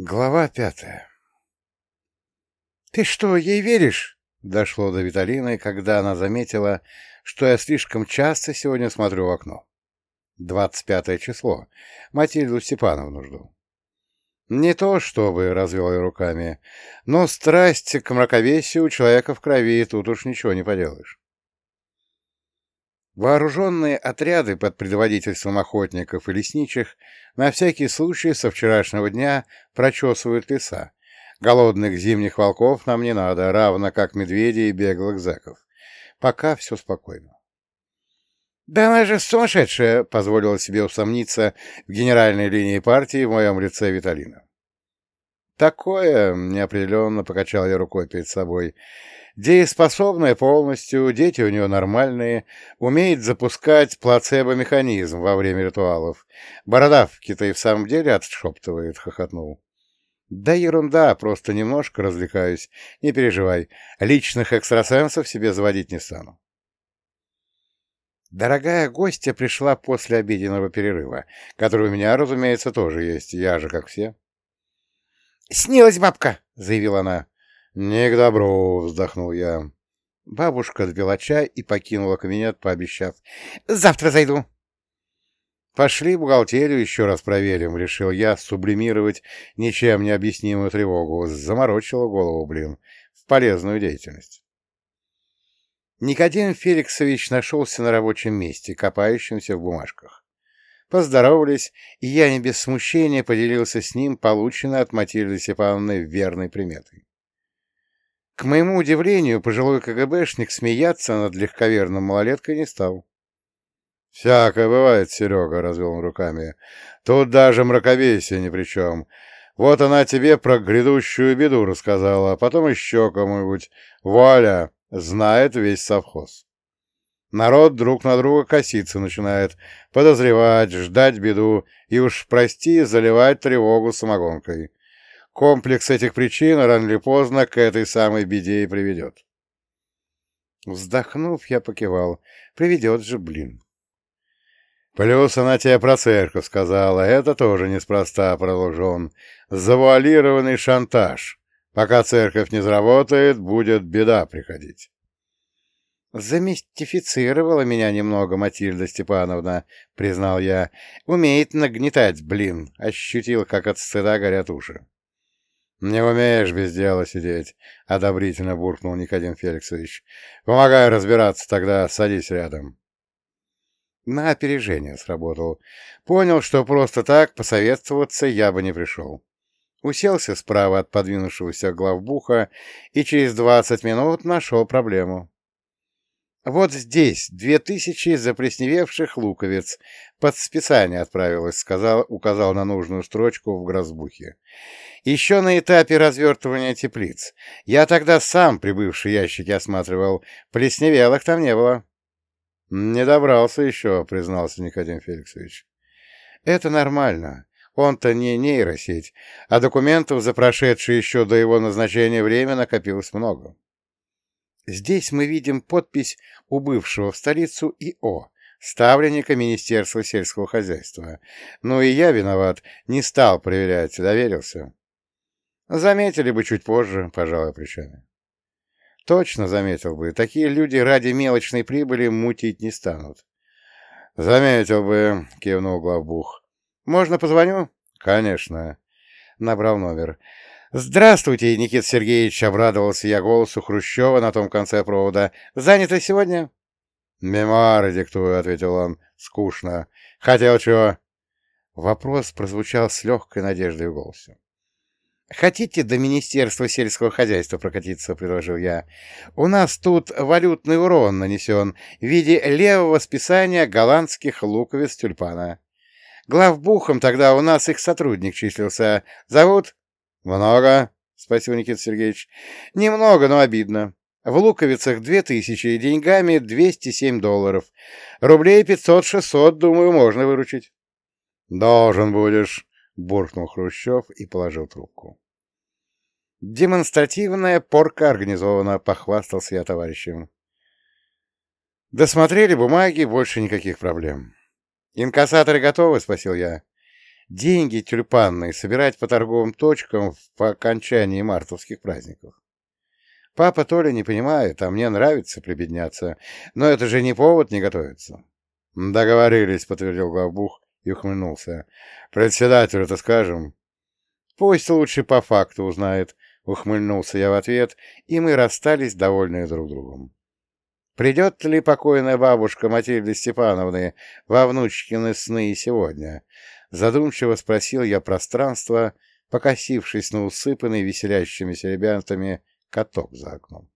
Глава пятая «Ты что, ей веришь?» — дошло до Виталины, когда она заметила, что я слишком часто сегодня смотрю в окно. Двадцать пятое число. Матильду Степановну жду. Не то чтобы, — развел я руками, — но страсть к мраковесию у человека в крови, тут уж ничего не поделаешь. Вооруженные отряды под предводительством охотников и лесничих на всякий случай со вчерашнего дня прочесывают леса. Голодных зимних волков нам не надо, равно как медведей и беглых зэков. Пока все спокойно. «Да она же сумасшедшая!» — позволила себе усомниться в генеральной линии партии в моем лице Виталина. «Такое...» — неопределенно покачал я рукой перед собой — Дееспособная полностью, дети у нее нормальные, умеет запускать плацебо-механизм во время ритуалов. Бородавки-то и в самом деле отшептывает, хохотнул. Да ерунда, просто немножко развлекаюсь. Не переживай, личных экстрасенсов себе заводить не стану. Дорогая гостья пришла после обеденного перерыва, который у меня, разумеется, тоже есть, я же как все. «Снилась бабка!» — заявила она. «Не к добру», — вздохнул я. Бабушка допила чай и покинула кабинет, пообещав. «Завтра зайду». «Пошли бухгалтерию еще раз проверим», — решил я сублимировать ничем не объяснимую тревогу. Заморочила голову, блин, в полезную деятельность. Никодим Феликсович нашелся на рабочем месте, копающемся в бумажках. Поздоровались, и я не без смущения поделился с ним полученной от Матильды Степановны верной приметой. К моему удивлению, пожилой КГБшник смеяться над легковерным малолеткой не стал. — Всякое бывает, Серега, — развел он руками. — Тут даже мраковесие ни при чем. Вот она тебе про грядущую беду рассказала, а потом еще кому-нибудь. Вуаля! Знает весь совхоз. Народ друг на друга коситься начинает, подозревать, ждать беду и уж, прости, заливать тревогу самогонкой. Комплекс этих причин рано или поздно к этой самой беде и приведет. Вздохнув, я покивал. Приведет же, блин. Плюс она тебе про церковь сказала. Это тоже неспроста, продолжен. Завуалированный шантаж. Пока церковь не заработает, будет беда приходить. «Замистифицировала меня немного Матильда Степановна», — признал я. «Умеет нагнетать, блин!» — ощутил, как от стыда горят уши. «Не умеешь без дела сидеть», — одобрительно буркнул Никодим Феликсович. «Помогай разбираться тогда, садись рядом». На опережение сработал. Понял, что просто так посоветоваться я бы не пришел. Уселся справа от подвинувшегося главбуха и через двадцать минут нашел проблему. Вот здесь две тысячи заплесневевших луковиц. Под списание отправилось, сказал, указал на нужную строчку в грозбухе. Еще на этапе развертывания теплиц. Я тогда сам прибывшие ящики осматривал. Плесневелых там не было. — Не добрался еще, — признался Никодим Феликсович. — Это нормально. Он-то не нейросеть, а документов за прошедшее еще до его назначения время накопилось много. Здесь мы видим подпись у бывшего в столицу ИО, ставленника Министерства сельского хозяйства. Ну и я виноват, не стал проверять, доверился. Заметили бы чуть позже, пожалуй, плечами. Точно заметил бы. Такие люди ради мелочной прибыли мутить не станут. Заметил бы, кивнул главбух. Можно позвоню? Конечно. Набрал номер. «Здравствуйте, Никита Сергеевич!» — обрадовался я голосу Хрущева на том конце провода. «Занято сегодня?» «Мемуары диктую», — ответил он. «Скучно. Хотел чего?» Вопрос прозвучал с легкой надеждой в голосе. «Хотите до Министерства сельского хозяйства прокатиться?» — предложил я. «У нас тут валютный урон нанесен в виде левого списания голландских луковиц тюльпана. Главбухом тогда у нас их сотрудник числился. Зовут...» «Много?» — спросил Никита Сергеевич. «Немного, но обидно. В луковицах две тысячи, деньгами двести семь долларов. Рублей пятьсот-шестьсот, думаю, можно выручить». «Должен будешь», буркнул Хрущев и положил трубку. Демонстративная порка организована, похвастался я товарищем. Досмотрели бумаги, больше никаких проблем. «Инкассаторы готовы?» — спросил я. Деньги тюльпанные собирать по торговым точкам по окончании мартовских праздников. Папа то ли не понимает, а мне нравится прибедняться, но это же не повод не готовиться. Договорились, подтвердил главбух и ухмыльнулся. Председателю-то скажем. Пусть лучше по факту узнает, ухмыльнулся я в ответ, и мы расстались, довольные друг другом. Придет ли покойная бабушка Матильды Степановны во внучкины сны сегодня? Задумчиво спросил я пространство, покосившись на усыпанный веселящимися ребятами каток за окном.